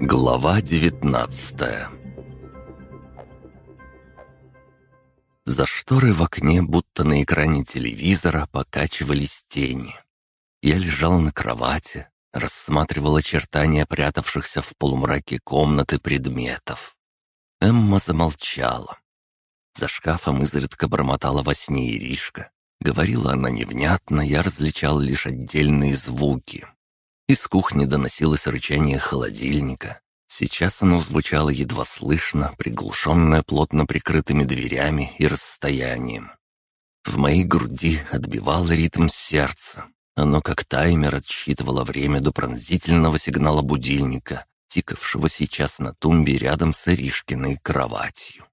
Глава девятнадцатая За шторой в окне, будто на экране телевизора, покачивались тени. Я лежал на кровати, рассматривал очертания прятавшихся в полумраке комнаты предметов. Эмма замолчала. За шкафом изредка бормотала во сне Иришка. Говорила она невнятно, я различал лишь отдельные звуки. Из кухни доносилось рычание холодильника. Сейчас оно звучало едва слышно, приглушенное плотно прикрытыми дверями и расстоянием. В моей груди отбивало ритм сердца. Оно как таймер отсчитывало время до пронзительного сигнала будильника, тикавшего сейчас на тумбе рядом с Иришкиной кроватью.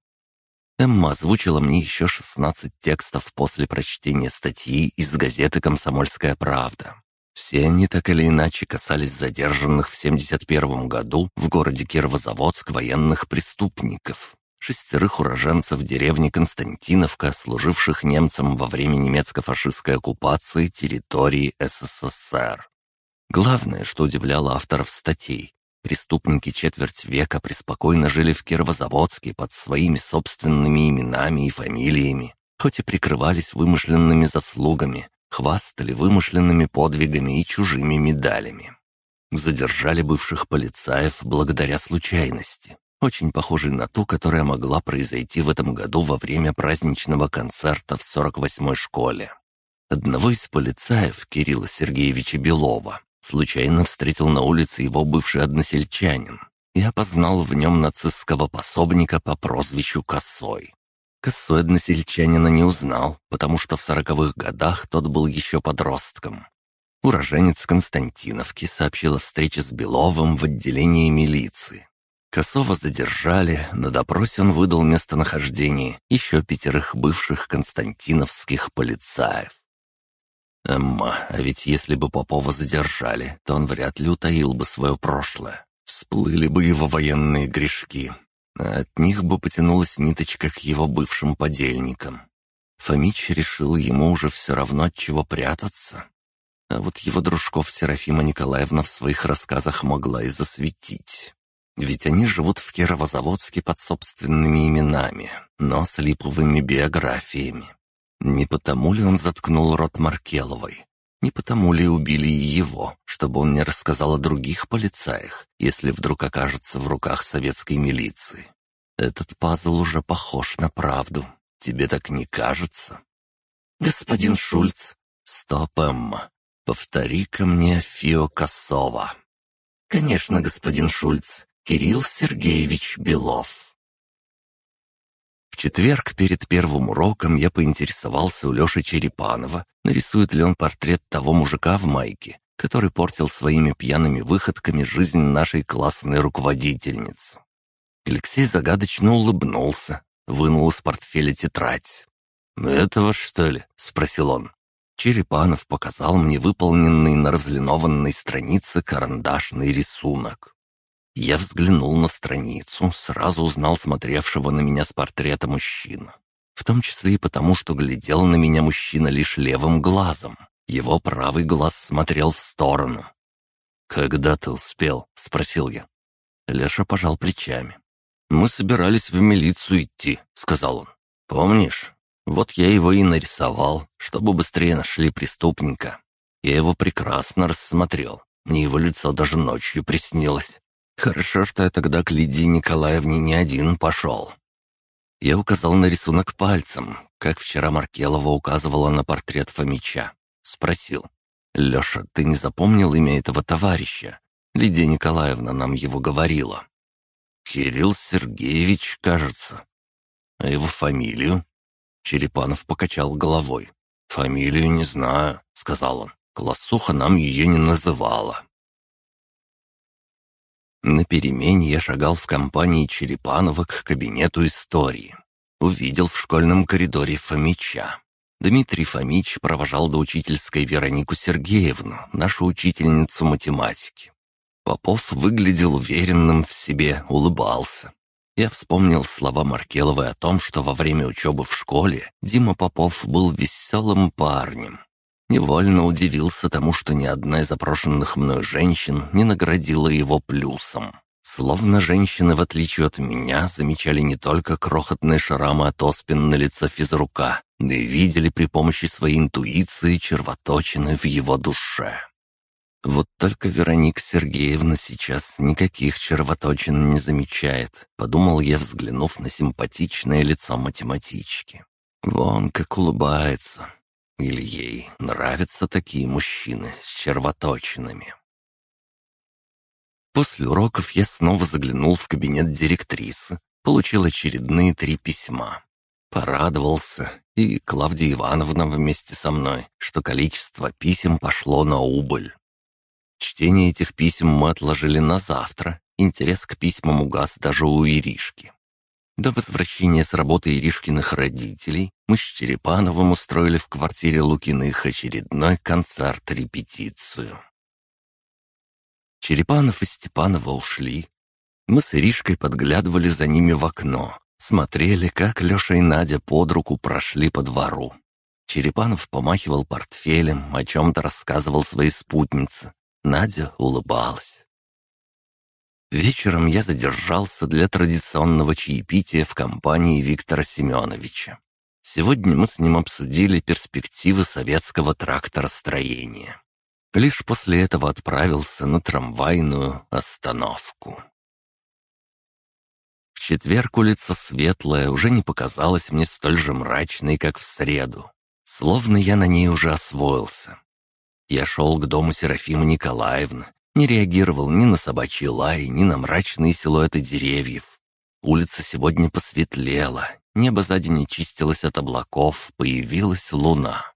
Эмма озвучила мне еще 16 текстов после прочтения статьи из газеты «Комсомольская правда». Все они так или иначе касались задержанных в 71 году в городе Кировозаводск военных преступников, шестерых уроженцев деревни Константиновка, служивших немцам во время немецко-фашистской оккупации территории СССР. Главное, что удивляло авторов статей, Преступники четверть века преспокойно жили в Кировозаводске под своими собственными именами и фамилиями, хоть и прикрывались вымышленными заслугами, хвастали вымышленными подвигами и чужими медалями. Задержали бывших полицаев благодаря случайности, очень похожей на ту, которая могла произойти в этом году во время праздничного концерта в 48-й школе. Одного из полицаев, Кирилла Сергеевича Белова, Случайно встретил на улице его бывший односельчанин и опознал в нем нацистского пособника по прозвищу Косой. Косой односельчанина не узнал, потому что в сороковых годах тот был еще подростком. Уроженец Константиновки сообщил о встрече с Беловым в отделении милиции. Косова задержали, на допросе он выдал местонахождение еще пятерых бывших константиновских полицаев. Эмма, а ведь если бы Попова задержали, то он вряд ли утаил бы свое прошлое. Всплыли бы его военные грешки. А от них бы потянулась ниточка к его бывшим подельникам. Фомич решил ему уже все равно от чего прятаться. А вот его дружков Серафима Николаевна в своих рассказах могла и засветить. Ведь они живут в Кировозаводске под собственными именами, но с липовыми биографиями. Не потому ли он заткнул рот Маркеловой? Не потому ли убили его, чтобы он не рассказал о других полицаях, если вдруг окажется в руках советской милиции? Этот пазл уже похож на правду. Тебе так не кажется? Господин Шульц. Стоп, Эмма. Повтори-ка мне Фио Косова. Конечно, господин Шульц. Кирилл Сергеевич Белов четверг перед первым уроком я поинтересовался у Леши Черепанова, нарисует ли он портрет того мужика в майке, который портил своими пьяными выходками жизнь нашей классной руководительницы. Алексей загадочно улыбнулся, вынул из портфеля тетрадь. «Этого, что ли?» — спросил он. Черепанов показал мне выполненный на разлинованной странице карандашный рисунок. Я взглянул на страницу, сразу узнал смотревшего на меня с портрета мужчину. В том числе и потому, что глядел на меня мужчина лишь левым глазом. Его правый глаз смотрел в сторону. «Когда ты успел?» — спросил я. Леша пожал плечами. «Мы собирались в милицию идти», — сказал он. «Помнишь? Вот я его и нарисовал, чтобы быстрее нашли преступника. Я его прекрасно рассмотрел. Мне его лицо даже ночью приснилось. Хорошо, что я тогда к Лидии Николаевне не один пошел. Я указал на рисунок пальцем, как вчера Маркелова указывала на портрет Фомича. Спросил. «Леша, ты не запомнил имя этого товарища? Лидия Николаевна нам его говорила». «Кирилл Сергеевич, кажется». «А его фамилию?» Черепанов покачал головой. «Фамилию не знаю», — сказал он. «Классуха нам ее не называла». На перемене я шагал в компании Черепанова к кабинету истории. Увидел в школьном коридоре Фомича. Дмитрий Фомич провожал до учительской Веронику Сергеевну, нашу учительницу математики. Попов выглядел уверенным в себе, улыбался. Я вспомнил слова Маркеловой о том, что во время учебы в школе Дима Попов был веселым парнем. Невольно удивился тому, что ни одна из опрошенных мной женщин не наградила его плюсом. Словно женщины, в отличие от меня, замечали не только крохотные шрамы от оспин на лице физрука, но и видели при помощи своей интуиции червоточины в его душе. Вот только Вероника Сергеевна сейчас никаких червоточин не замечает, подумал я, взглянув на симпатичное лицо математички. Вон как улыбается, или ей нравятся такие мужчины с червоточинами? После уроков я снова заглянул в кабинет директрисы, получил очередные три письма. Порадовался, и Клавдия Ивановна вместе со мной, что количество писем пошло на убыль. Чтение этих писем мы отложили на завтра, интерес к письмам угас даже у Иришки. До возвращения с работы Иришкиных родителей мы с Черепановым устроили в квартире Лукиных очередной концерт-репетицию. Черепанов и Степанова ушли. Мы с Иришкой подглядывали за ними в окно, смотрели, как Леша и Надя под руку прошли по двору. Черепанов помахивал портфелем, о чем-то рассказывал своей спутнице. Надя улыбалась. Вечером я задержался для традиционного чаепития в компании Виктора Семеновича. Сегодня мы с ним обсудили перспективы советского тракторостроения. Лишь после этого отправился на трамвайную остановку. В четверг улица Светлая уже не показалась мне столь же мрачной, как в среду. Словно я на ней уже освоился. Я шел к дому Серафимы Николаевны, не реагировал ни на собачий лай, ни на мрачные силуэты деревьев. Улица сегодня посветлела, небо за день очистилось от облаков, появилась луна.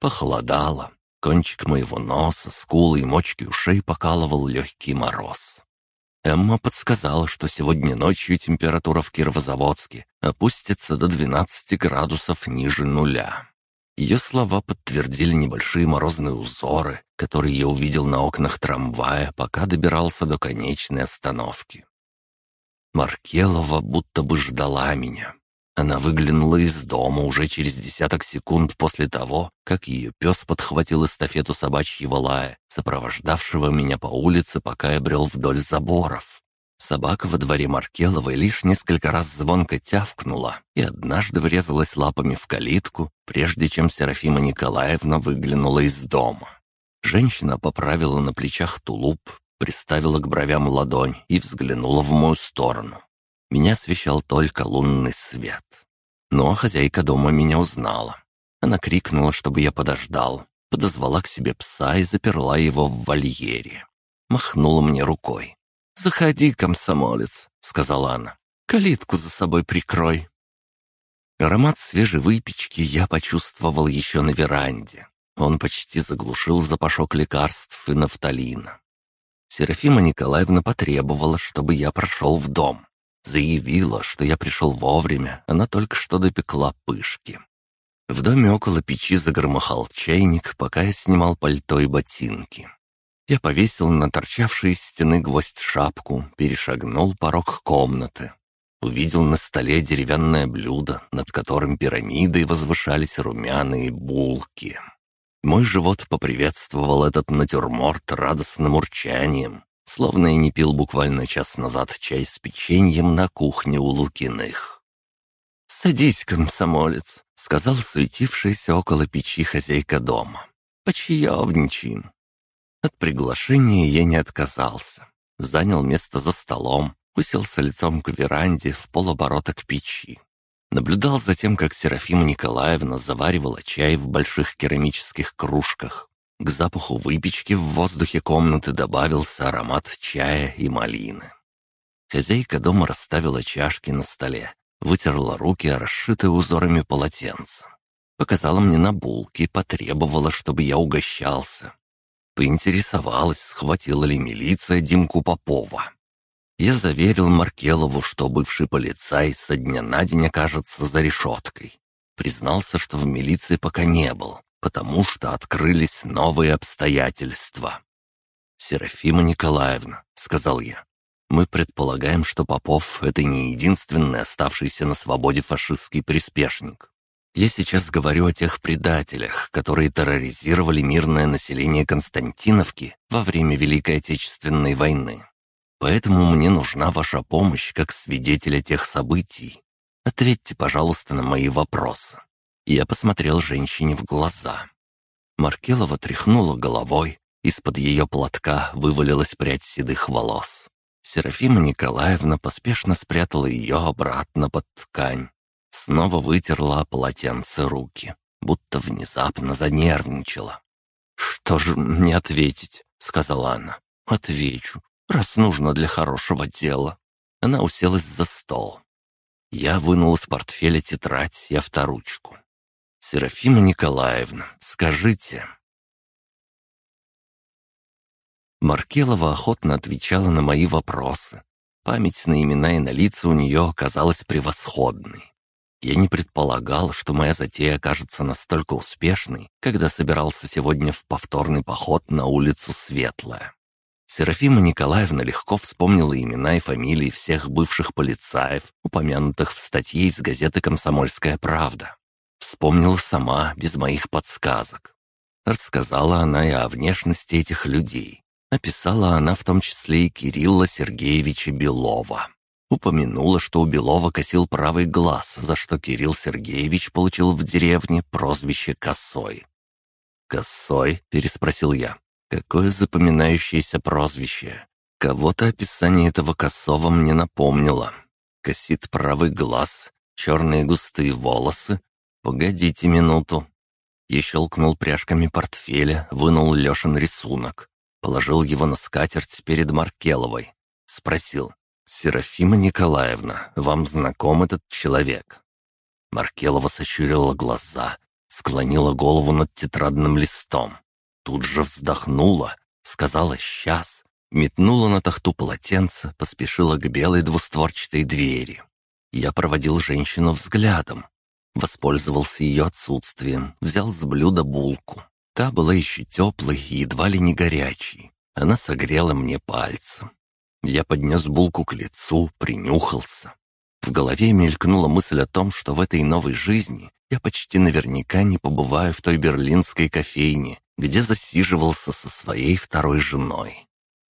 Похолодало, кончик моего носа, скулы и мочки ушей покалывал легкий мороз. Эмма подсказала, что сегодня ночью температура в Кировозаводске опустится до 12 градусов ниже нуля. Ее слова подтвердили небольшие морозные узоры, которые я увидел на окнах трамвая, пока добирался до конечной остановки. Маркелова будто бы ждала меня. Она выглянула из дома уже через десяток секунд после того, как ее пес подхватил эстафету собачьего лая, сопровождавшего меня по улице, пока я брел вдоль заборов. Собака во дворе Маркеловой лишь несколько раз звонко тявкнула и однажды врезалась лапами в калитку, прежде чем Серафима Николаевна выглянула из дома. Женщина поправила на плечах тулуп, приставила к бровям ладонь и взглянула в мою сторону. Меня освещал только лунный свет. Но хозяйка дома меня узнала. Она крикнула, чтобы я подождал, подозвала к себе пса и заперла его в вольере. Махнула мне рукой. «Заходи, комсомолец», — сказала она. «Калитку за собой прикрой». Аромат свежей выпечки я почувствовал еще на веранде. Он почти заглушил запашок лекарств и нафталина. Серафима Николаевна потребовала, чтобы я прошел в дом. Заявила, что я пришел вовремя, она только что допекла пышки. В доме около печи загромыхал чайник, пока я снимал пальто и ботинки. Я повесил на торчавший из стены гвоздь шапку, перешагнул порог комнаты. Увидел на столе деревянное блюдо, над которым пирамидой возвышались румяные булки. Мой живот поприветствовал этот натюрморт радостным урчанием, словно я не пил буквально час назад чай с печеньем на кухне у Лукиных. «Садись, комсомолец», — сказал суетившаяся около печи хозяйка дома. «Почаевничаем. От приглашения я не отказался. Занял место за столом, уселся лицом к веранде в полоборота к печи. Наблюдал за тем, как Серафима Николаевна заваривала чай в больших керамических кружках. К запаху выпечки в воздухе комнаты добавился аромат чая и малины. Хозяйка дома расставила чашки на столе, вытерла руки расшитые узорами полотенца. Показала мне на булки, потребовала, чтобы я угощался. Поинтересовалась, схватила ли милиция Димку Попова. Я заверил Маркелову, что бывший полицай со дня на день окажется за решеткой. Признался, что в милиции пока не был, потому что открылись новые обстоятельства. «Серафима Николаевна», — сказал я, — «мы предполагаем, что Попов — это не единственный оставшийся на свободе фашистский приспешник. Я сейчас говорю о тех предателях, которые терроризировали мирное население Константиновки во время Великой Отечественной войны. Поэтому мне нужна ваша помощь как свидетеля тех событий. Ответьте, пожалуйста, на мои вопросы». Я посмотрел женщине в глаза. Маркелова тряхнула головой, из-под ее платка вывалилась прядь седых волос. Серафима Николаевна поспешно спрятала ее обратно под ткань. Снова вытерла полотенце руки, будто внезапно занервничала. «Что же мне ответить?» — сказала она. «Отвечу, раз нужно для хорошего дела». Она уселась за стол. Я вынул из портфеля тетрадь и авторучку. «Серафима Николаевна, скажите...» Маркелова охотно отвечала на мои вопросы. Память на имена и на лица у нее оказалась превосходной. Я не предполагал, что моя затея окажется настолько успешной, когда собирался сегодня в повторный поход на улицу Светлая. Серафима Николаевна легко вспомнила имена и фамилии всех бывших полицаев, упомянутых в статье из газеты «Комсомольская правда». Вспомнила сама, без моих подсказок. Рассказала она и о внешности этих людей. Описала она в том числе и Кирилла Сергеевича Белова. Упомянула, что у Белова косил правый глаз, за что Кирилл Сергеевич получил в деревне прозвище «Косой». «Косой?» — переспросил я. «Какое запоминающееся прозвище? Кого-то описание этого косого мне напомнило. Косит правый глаз, черные густые волосы. Погодите минуту». Я щелкнул пряжками портфеля, вынул Лешин рисунок положил его на скатерть перед Маркеловой. Спросил, «Серафима Николаевна, вам знаком этот человек?» Маркелова сощурила глаза, склонила голову над тетрадным листом. Тут же вздохнула, сказала «сейчас», метнула на тахту полотенце, поспешила к белой двустворчатой двери. Я проводил женщину взглядом, воспользовался ее отсутствием, взял с блюда булку. Та была еще теплой и едва ли не горячей. Она согрела мне пальцы. Я поднес булку к лицу, принюхался. В голове мелькнула мысль о том, что в этой новой жизни я почти наверняка не побываю в той берлинской кофейне, где засиживался со своей второй женой.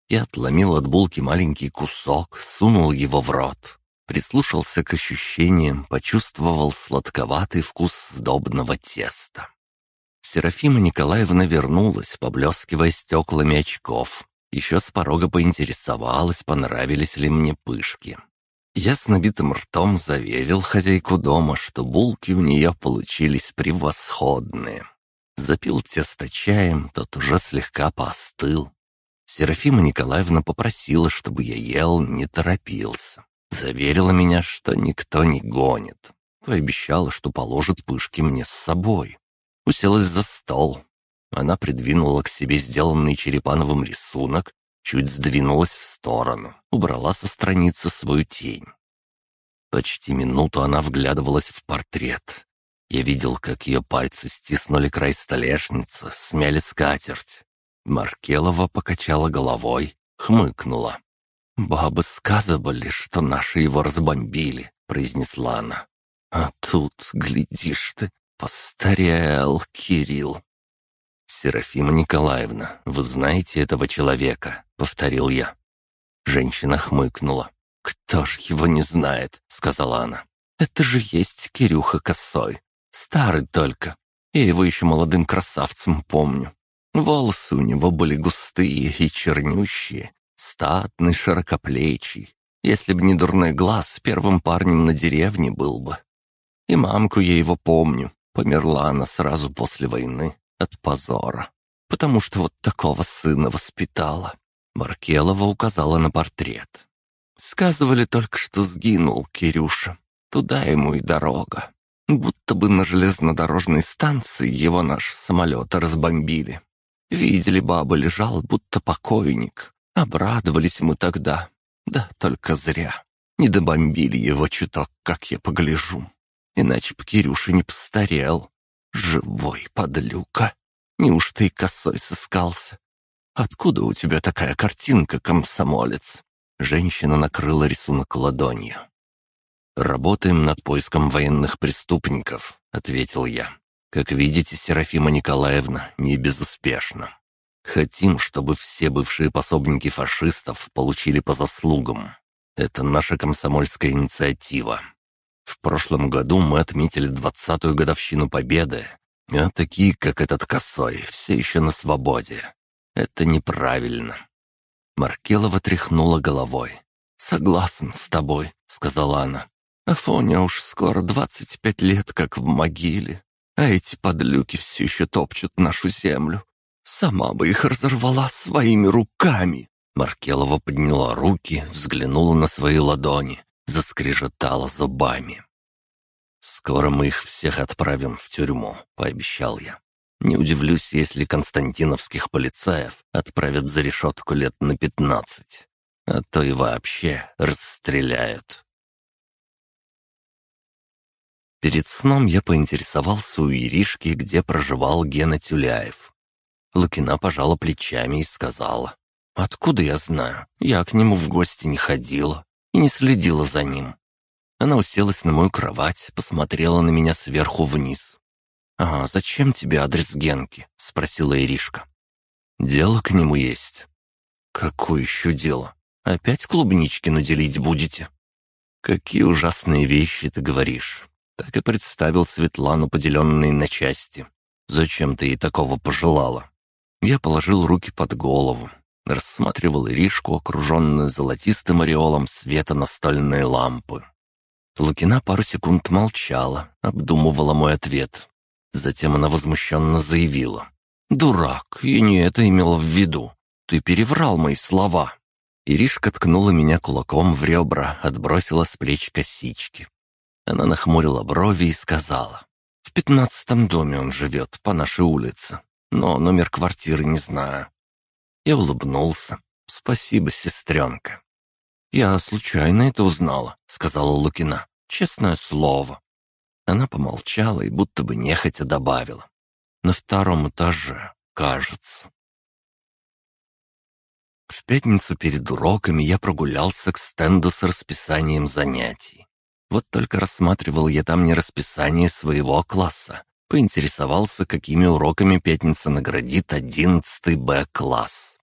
Я отломил от булки маленький кусок, сунул его в рот. Прислушался к ощущениям, почувствовал сладковатый вкус сдобного теста. Серафима Николаевна вернулась, поблескивая стеклами очков. Еще с порога поинтересовалась, понравились ли мне пышки. Я с набитым ртом заверил хозяйку дома, что булки у нее получились превосходные. Запил тесто чаем, тот уже слегка поостыл. Серафима Николаевна попросила, чтобы я ел, не торопился. Заверила меня, что никто не гонит. Пообещала, что положит пышки мне с собой уселась за стол. Она придвинула к себе сделанный Черепановым рисунок, чуть сдвинулась в сторону, убрала со страницы свою тень. Почти минуту она вглядывалась в портрет. Я видел, как ее пальцы стиснули край столешницы, смяли скатерть. Маркелова покачала головой, хмыкнула. «Бабы сказывали, что наши его разбомбили», — произнесла она. «А тут, глядишь ты, «Постарел, Кирилл». «Серафима Николаевна, вы знаете этого человека?» — повторил я. Женщина хмыкнула. «Кто ж его не знает?» — сказала она. «Это же есть Кирюха Косой. Старый только. Я его еще молодым красавцем помню. Волосы у него были густые и чернющие, статный, широкоплечий. Если б не дурной глаз, первым парнем на деревне был бы. И мамку я его помню. Померла она сразу после войны от позора, потому что вот такого сына воспитала. Маркелова указала на портрет. Сказывали только, что сгинул Кирюша. Туда ему и дорога. Будто бы на железнодорожной станции его наш самолет разбомбили. Видели, баба лежал, будто покойник. Обрадовались мы тогда. Да только зря. Не добомбили его чуток, как я погляжу. Иначе б Кирюша не постарел. Живой подлюка. Неужто и косой сыскался? Откуда у тебя такая картинка, комсомолец?» Женщина накрыла рисунок ладонью. «Работаем над поиском военных преступников», — ответил я. «Как видите, Серафима Николаевна, не безуспешно. Хотим, чтобы все бывшие пособники фашистов получили по заслугам. Это наша комсомольская инициатива. В прошлом году мы отметили двадцатую годовщину Победы, а такие, как этот косой, все еще на свободе. Это неправильно». Маркелова тряхнула головой. «Согласен с тобой», — сказала она. «Афоня уж скоро двадцать пять лет как в могиле, а эти подлюки все еще топчут нашу землю. Сама бы их разорвала своими руками». Маркелова подняла руки, взглянула на свои ладони, заскрежетала зубами. «Скоро мы их всех отправим в тюрьму», — пообещал я. «Не удивлюсь, если константиновских полицаев отправят за решетку лет на пятнадцать, а то и вообще расстреляют». Перед сном я поинтересовался у Иришки, где проживал Гена Тюляев. Лукина пожала плечами и сказала, «Откуда я знаю? Я к нему в гости не ходила и не следила за ним. Она уселась на мою кровать, посмотрела на меня сверху вниз. «А зачем тебе адрес Генки?» — спросила Иришка. «Дело к нему есть». «Какое еще дело? Опять клубнички наделить будете?» «Какие ужасные вещи ты говоришь!» Так и представил Светлану, поделенной на части. «Зачем ты ей такого пожелала?» Я положил руки под голову, рассматривал Иришку, окруженную золотистым ореолом света настольной лампы. Лукина пару секунд молчала, обдумывала мой ответ. Затем она возмущенно заявила. «Дурак, я не это имела в виду. Ты переврал мои слова». Иришка ткнула меня кулаком в ребра, отбросила с плеч косички. Она нахмурила брови и сказала. «В пятнадцатом доме он живет, по нашей улице, но номер квартиры не знаю». Я улыбнулся. «Спасибо, сестренка». «Я случайно это узнала», — сказала Лукина. Честное слово». Она помолчала и будто бы нехотя добавила. «На втором этаже, кажется». В пятницу перед уроками я прогулялся к стенду с расписанием занятий. Вот только рассматривал я там не расписание своего класса. Поинтересовался, какими уроками пятница наградит одиннадцатый Б-класс.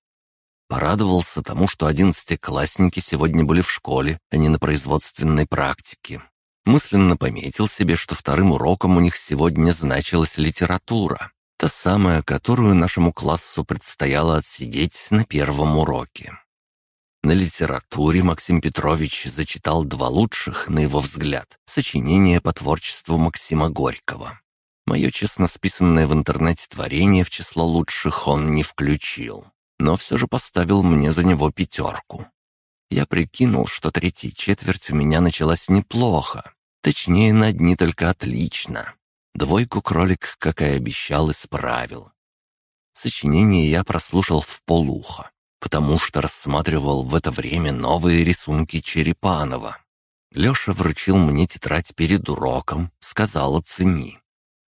Порадовался тому, что одиннадцатиклассники сегодня были в школе, а не на производственной практике. Мысленно пометил себе, что вторым уроком у них сегодня значилась литература, та самая, которую нашему классу предстояло отсидеть на первом уроке. На литературе Максим Петрович зачитал два лучших, на его взгляд, сочинения по творчеству Максима Горького. Мое честно списанное в интернете творение в число лучших он не включил, но все же поставил мне за него пятерку. Я прикинул, что третья четверть у меня началась неплохо, Точнее, на дни только отлично. Двойку кролик, как и обещал, исправил. Сочинение я прослушал в полухо, потому что рассматривал в это время новые рисунки Черепанова. Леша вручил мне тетрадь перед уроком, сказал «оцени».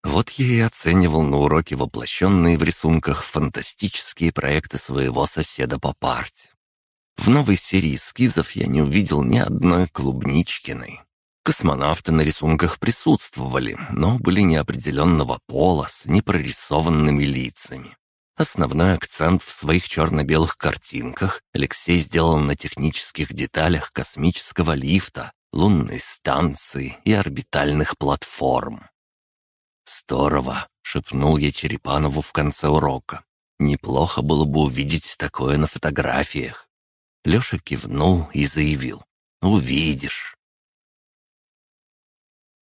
Вот я и оценивал на уроке воплощенные в рисунках фантастические проекты своего соседа по парте. В новой серии эскизов я не увидел ни одной клубничкиной. Космонавты на рисунках присутствовали, но были неопределенного пола с непрорисованными лицами. Основной акцент в своих черно-белых картинках Алексей сделал на технических деталях космического лифта, лунной станции и орбитальных платформ. «Здорово!» — шепнул я Черепанову в конце урока. «Неплохо было бы увидеть такое на фотографиях». Леша кивнул и заявил. «Увидишь».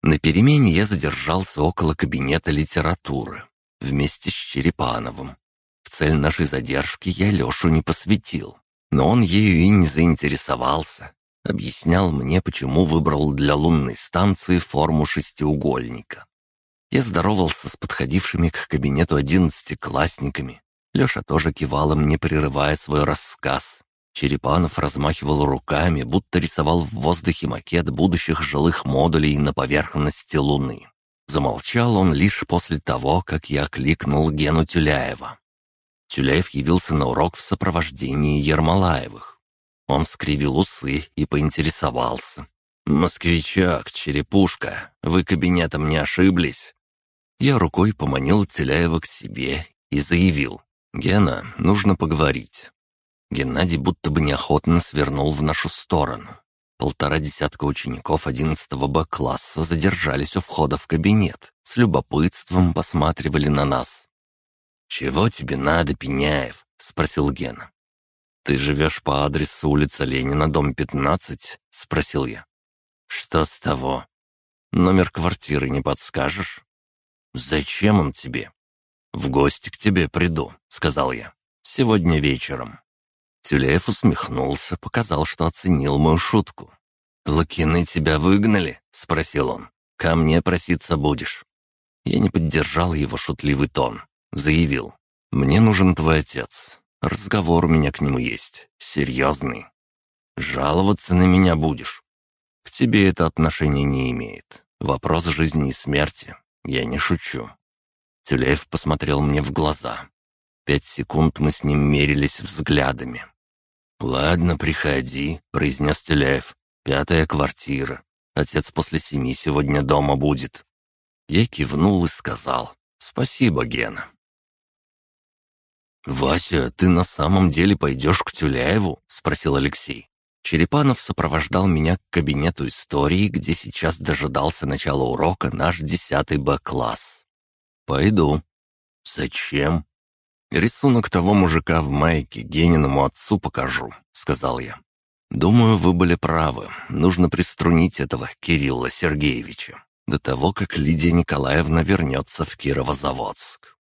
На перемене я задержался около кабинета литературы вместе с Черепановым. В цель нашей задержки я Лешу не посвятил, но он ею и не заинтересовался. Объяснял мне, почему выбрал для лунной станции форму шестиугольника. Я здоровался с подходившими к кабинету одиннадцатиклассниками. Леша тоже кивал им, не прерывая свой рассказ. Черепанов размахивал руками, будто рисовал в воздухе макет будущих жилых модулей на поверхности Луны. Замолчал он лишь после того, как я кликнул Гену Тюляева. Тюляев явился на урок в сопровождении Ермолаевых. Он скривил усы и поинтересовался. «Москвичок, черепушка, вы кабинетом не ошиблись?» Я рукой поманил Теляева к себе и заявил. «Гена, нужно поговорить». Геннадий будто бы неохотно свернул в нашу сторону. Полтора десятка учеников 11 Б-класса задержались у входа в кабинет, с любопытством посматривали на нас. «Чего тебе надо, Пеняев?» — спросил Гена. «Ты живешь по адресу улица Ленина, дом 15?» — спросил я. «Что с того? Номер квартиры не подскажешь?» «Зачем он тебе?» «В гости к тебе приду», — сказал я. «Сегодня вечером». Тюлеев усмехнулся, показал, что оценил мою шутку. «Лакины тебя выгнали?» — спросил он. «Ко мне проситься будешь». Я не поддержал его шутливый тон. Заявил. «Мне нужен твой отец. Разговор у меня к нему есть. Серьезный. Жаловаться на меня будешь. К тебе это отношение не имеет. Вопрос жизни и смерти. Я не шучу». Тюлеев посмотрел мне в глаза. Пять секунд мы с ним мерились взглядами. «Ладно, приходи», — произнес Теляев. «Пятая квартира. Отец после семи сегодня дома будет». Я кивнул и сказал «Спасибо, Гена». «Вася, ты на самом деле пойдешь к Тюляеву?» — спросил Алексей. Черепанов сопровождал меня к кабинету истории, где сейчас дожидался начала урока наш десятый Б-класс. «Пойду». «Зачем?» «Рисунок того мужика в майке Гениному отцу покажу», — сказал я. «Думаю, вы были правы. Нужно приструнить этого Кирилла Сергеевича до того, как Лидия Николаевна вернется в Кировозаводск».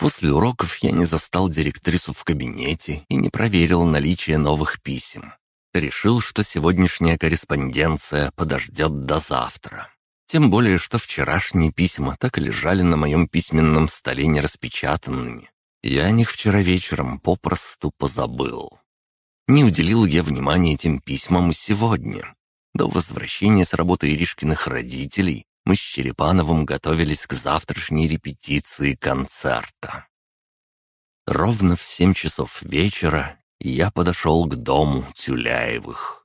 После уроков я не застал директрису в кабинете и не проверил наличие новых писем. Решил, что сегодняшняя корреспонденция подождет до завтра. Тем более, что вчерашние письма так и лежали на моем письменном столе нераспечатанными. Я о них вчера вечером попросту позабыл. Не уделил я внимания этим письмам и сегодня. До возвращения с работы Иришкиных родителей мы с Черепановым готовились к завтрашней репетиции концерта. Ровно в семь часов вечера я подошел к дому Тюляевых.